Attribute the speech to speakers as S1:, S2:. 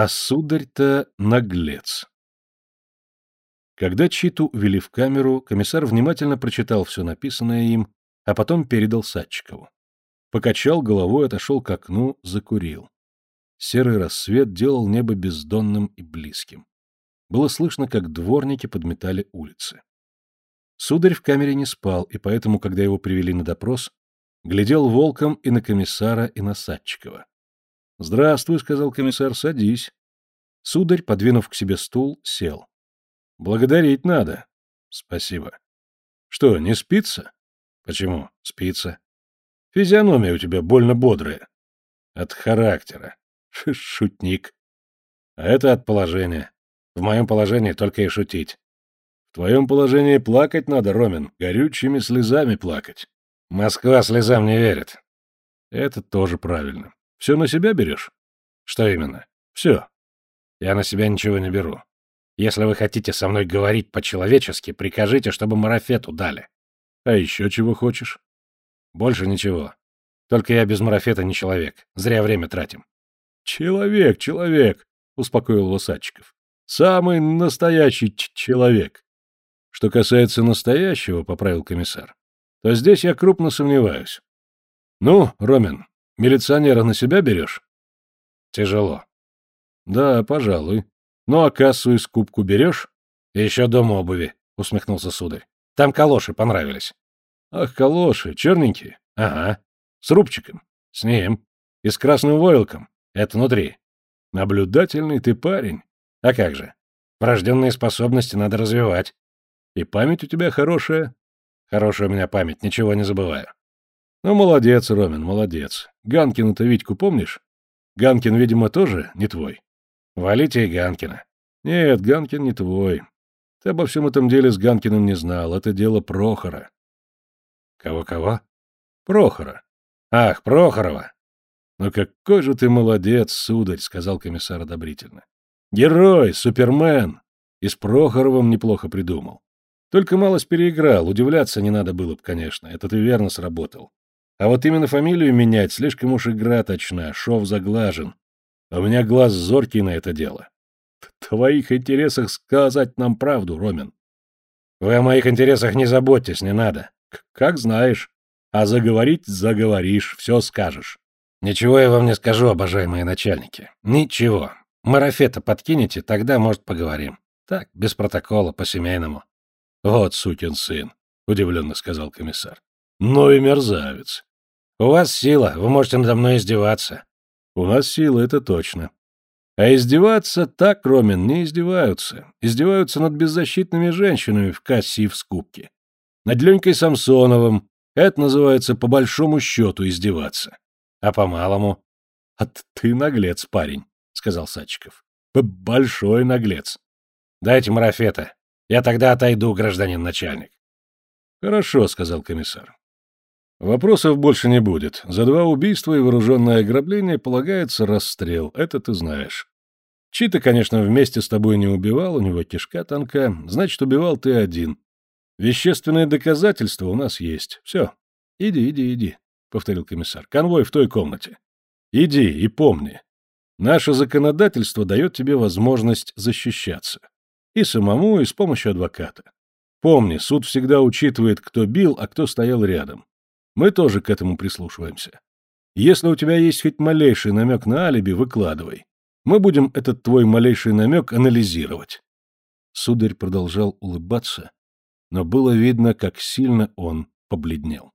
S1: А сударь-то наглец. Когда Читу вели в камеру, комиссар внимательно прочитал все написанное им, а потом передал Садчикову. Покачал головой, отошел к окну, закурил. Серый рассвет делал небо бездонным и близким. Было слышно, как дворники подметали улицы. Сударь в камере не спал, и поэтому, когда его привели на допрос, глядел волком и на комиссара, и на Садчикова. — Здравствуй, — сказал комиссар, — садись. Сударь, подвинув к себе стул, сел. — Благодарить надо. — Спасибо. — Что, не спится? — Почему? Спится. — Физиономия у тебя больно бодрая. — От характера. Шутник. — А это от положения. В моем положении только и шутить. В твоем положении плакать надо, Ромин, горючими слезами плакать. Москва слезам не верит. Это тоже правильно. Все на себя берешь? Что именно? Все. Я на себя ничего не беру. Если вы хотите со мной говорить по-человечески, прикажите, чтобы марафету дали. А еще чего хочешь? Больше ничего. Только я без марафета не человек. Зря время тратим. Человек, человек, успокоил его Садчиков. Самый настоящий человек. Что касается настоящего, поправил комиссар, то здесь я крупно сомневаюсь. Ну, Ромин, милиционера на себя берешь? Тяжело. Да, пожалуй. Ну, а кассу и скупку берешь? Еще дом обуви, усмехнулся сударь. Там калоши понравились. Ах, калоши, черненькие? Ага. С рубчиком? С ним. И с красным войлоком. Это внутри. Наблюдательный ты парень. А как же? Врожденные способности надо развивать. И память у тебя хорошая. Хорошая у меня память, ничего не забываю. Ну, молодец, Ромин, молодец. Ганкина-то Витьку помнишь? Ганкин, видимо, тоже не твой. Валите и Ганкина. Нет, Ганкин не твой. Ты обо всем этом деле с Ганкиным не знал. Это дело Прохора. Кого-кого? Прохора. Ах, Прохорова. Ну какой же ты молодец, сударь, сказал комиссар одобрительно. Герой, супермен. И с Прохоровым неплохо придумал. Только малость переиграл, удивляться не надо было бы, конечно, это ты верно сработал. А вот именно фамилию менять слишком уж игра точна, шов заглажен. А у меня глаз зоркий на это дело. В твоих интересах сказать нам правду, Ромин. Вы о моих интересах не заботьтесь, не надо. Как знаешь. А заговорить заговоришь, все скажешь. Ничего я вам не скажу, обожаемые начальники. Ничего. Марафета подкинете, тогда, может, поговорим. Так, без протокола, по-семейному. Вот сукин сын, удивленно сказал комиссар. Ну и мерзавец. У вас сила, вы можете надо мной издеваться. У нас сила, это точно. А издеваться так, Ромин, не издеваются. Издеваются над беззащитными женщинами в кассе и в скупке. Над Ленькой Самсоновым. Это называется по большому счету издеваться. А по малому? А ты наглец, парень, сказал Садчиков. Большой наглец. Дайте марафета. Я тогда отойду, гражданин начальник. Хорошо, сказал комиссар. Вопросов больше не будет. За два убийства и вооруженное ограбление полагается расстрел. Это ты знаешь. Чита, конечно, вместе с тобой не убивал, у него кишка тонка. Значит, убивал ты один. Вещественные доказательства у нас есть. Все. Иди, иди, иди, — повторил комиссар. Конвой в той комнате. Иди и помни. Наше законодательство дает тебе возможность защищаться. И самому, и с помощью адвоката. Помни, суд всегда учитывает, кто бил, а кто стоял рядом. Мы тоже к этому прислушиваемся. Если у тебя есть хоть малейший намек на алиби, выкладывай. Мы будем этот твой малейший намек анализировать. Сударь продолжал улыбаться, но было видно, как сильно он побледнел.